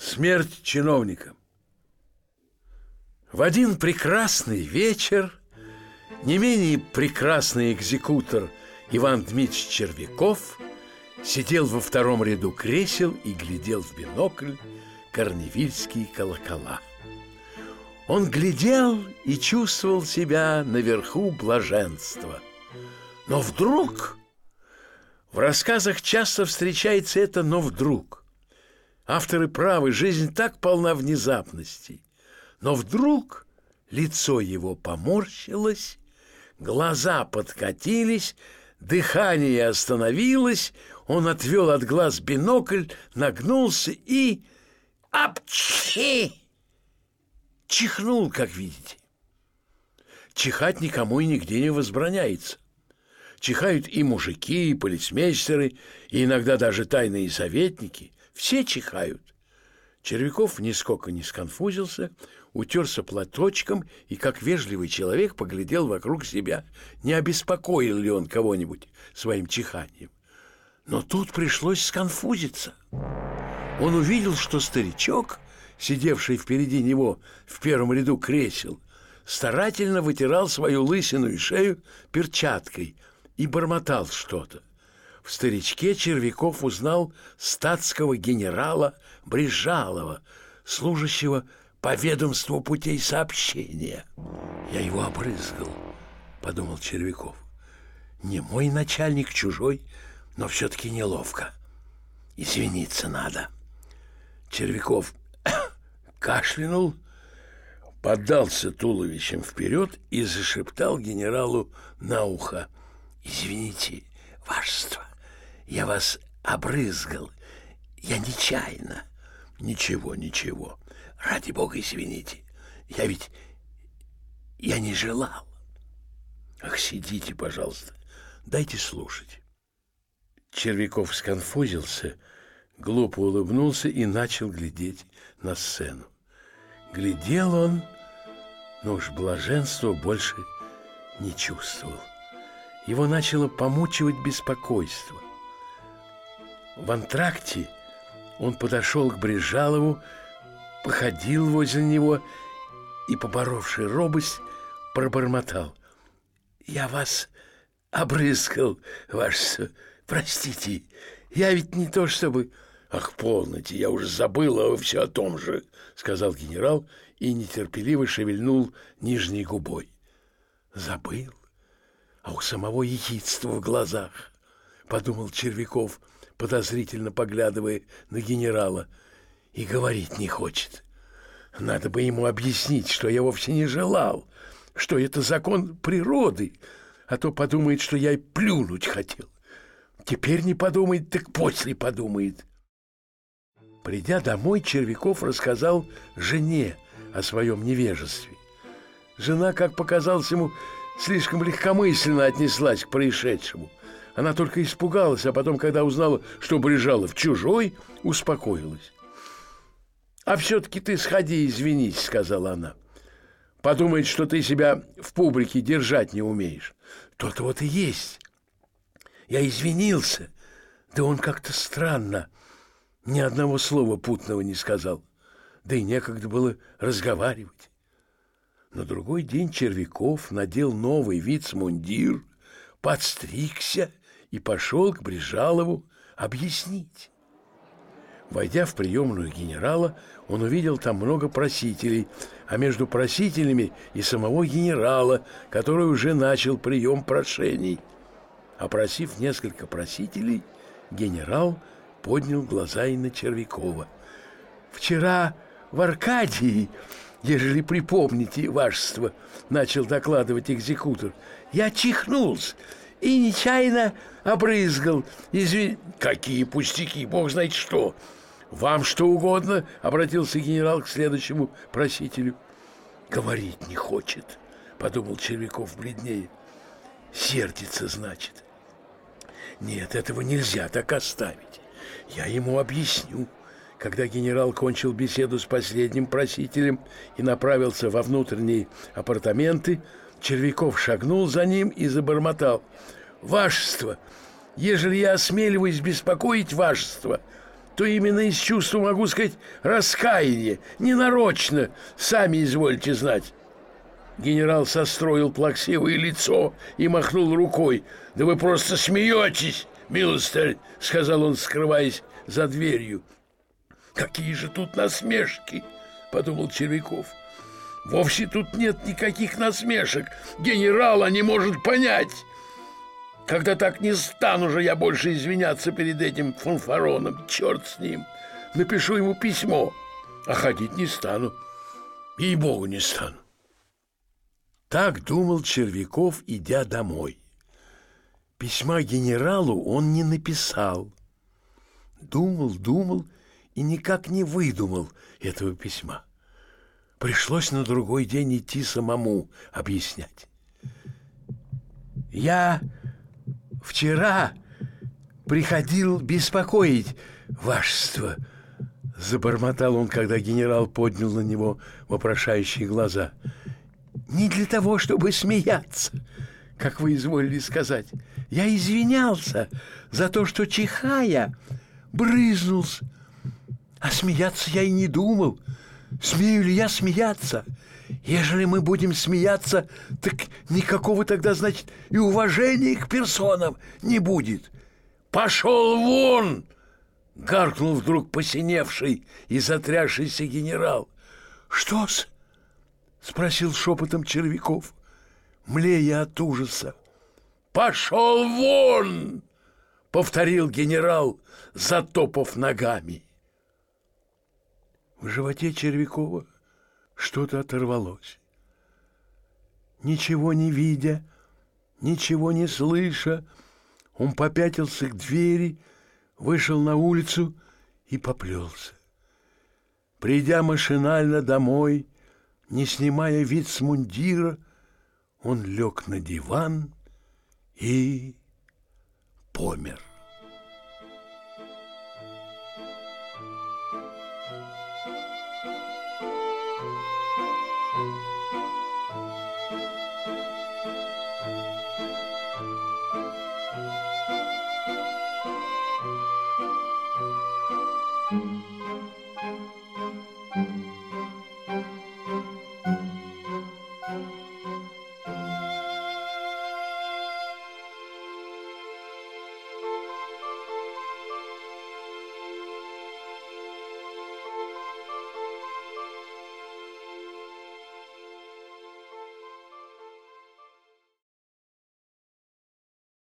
Смерть чиновника. В один прекрасный вечер не менее прекрасный экзекутор Иван Дмитриевич Червяков сидел во втором ряду кресел и глядел в бинокль корневильские колокола. Он глядел и чувствовал себя наверху блаженства. Но вдруг в рассказах часто встречается это «но вдруг». Авторы правы, жизнь так полна внезапностей. Но вдруг лицо его поморщилось, глаза подкатились, дыхание остановилось, он отвел от глаз бинокль, нагнулся и... Апчхи! Чихнул, как видите. Чихать никому и нигде не возбраняется. Чихают и мужики, и полицмейстеры, и иногда даже тайные советники. Все чихают. Червяков нисколько не сконфузился, утерся платочком и, как вежливый человек, поглядел вокруг себя, не обеспокоил ли он кого-нибудь своим чиханием. Но тут пришлось сконфузиться. Он увидел, что старичок, сидевший впереди него в первом ряду кресел, старательно вытирал свою лысину и шею перчаткой и бормотал что-то. Старичке Червяков узнал статского генерала Брижалова, служащего по ведомству путей сообщения. Я его обрызгал, подумал Червяков. Не мой начальник, чужой, но все-таки неловко. Извиниться надо. Червяков кашлянул, поддался туловищем вперед и зашептал генералу на ухо. «Извините, вашество, я вас обрызгал. Я нечаянно». «Ничего, ничего. Ради бога, извините. Я ведь... Я не желал. Ах, сидите, пожалуйста. Дайте слушать. Червяков сконфузился, глупо улыбнулся и начал глядеть на сцену. Глядел он, но уж блаженства больше не чувствовал. Его начало помучивать беспокойство. В антракте он подошел к Брижалову, походил возле него и, поборовший робость, пробормотал. «Я вас обрызгал, ваше... Простите, я ведь не то чтобы...» «Ах, полноте, я уже забыл, все о том же», — сказал генерал и нетерпеливо шевельнул нижней губой. «Забыл? А у самого ехидства в глазах», — подумал Червяков, подозрительно поглядывая на генерала — и говорить не хочет. Надо бы ему объяснить, что я вовсе не желал, что это закон природы, а то подумает, что я и плюнуть хотел. Теперь не подумает, так после подумает. Придя домой, Червяков рассказал жене о своем невежестве. Жена, как показалось ему, слишком легкомысленно отнеслась к происшедшему. Она только испугалась, а потом, когда узнала, что Брижалов чужой, успокоилась. «А все-таки ты сходи извинись», — сказала она. «Подумает, что ты себя в публике держать не умеешь». «То-то вот и есть. Я извинился, да он как-то странно. Ни одного слова путного не сказал. Да и некогда было разговаривать». На другой день Червяков надел новый вицмундир, подстригся и пошел к Брижалову объяснить. Войдя в приемную генерала, он увидел там много просителей, а между просителями и самого генерала, который уже начал прием прошений. Опросив несколько просителей, генерал поднял глаза и на Червякова. «Вчера в Аркадии, ежели припомните, вашество, начал докладывать экзекутор, я чихнулся и нечаянно обрызгал. Извин... Какие пустяки, бог знает что!» «Вам что угодно?» — обратился генерал к следующему просителю. «Говорить не хочет», — подумал Червяков бледнее. «Сердится, значит». «Нет, этого нельзя так оставить. Я ему объясню». Когда генерал кончил беседу с последним просителем и направился во внутренние апартаменты, Червяков шагнул за ним и забормотал. «Вашество! Ежели я осмеливаюсь беспокоить вашество, то именно из чувства, могу сказать, раскаяния, ненарочно, сами извольте знать. Генерал состроил плаксивое лицо и махнул рукой. «Да вы просто смеетесь, милостарь!» — сказал он, скрываясь за дверью. «Какие же тут насмешки!» — подумал Червяков. «Вовсе тут нет никаких насмешек. Генерала не может понять!» Когда так не стану же я больше извиняться перед этим фанфароном, черт с ним. Напишу ему письмо, а ходить не стану. Ей-богу, не стану. Так думал Червяков, идя домой. Письма генералу он не написал. Думал, думал и никак не выдумал этого письма. Пришлось на другой день идти самому объяснять. Я вчера приходил беспокоить вашество, забормотал он, когда генерал поднял на него вопрошающие глаза – не для того, чтобы смеяться, как вы изволили сказать. Я извинялся за то, что, чихая, брызнулся. А смеяться я и не думал. Смею ли я смеяться? Ежели мы будем смеяться, так никакого тогда, значит, и уважения к персонам не будет. Пошел вон! Гаркнул вдруг посиневший и затрясшийся генерал. Что-с? — спросил шепотом Червяков, млея от ужаса. «Пошел вон!» — повторил генерал, затопав ногами. В животе Червякова что-то оторвалось. Ничего не видя, ничего не слыша, он попятился к двери, вышел на улицу и поплелся. Придя машинально домой, не снимая вид с мундира, он лег на диван и помер.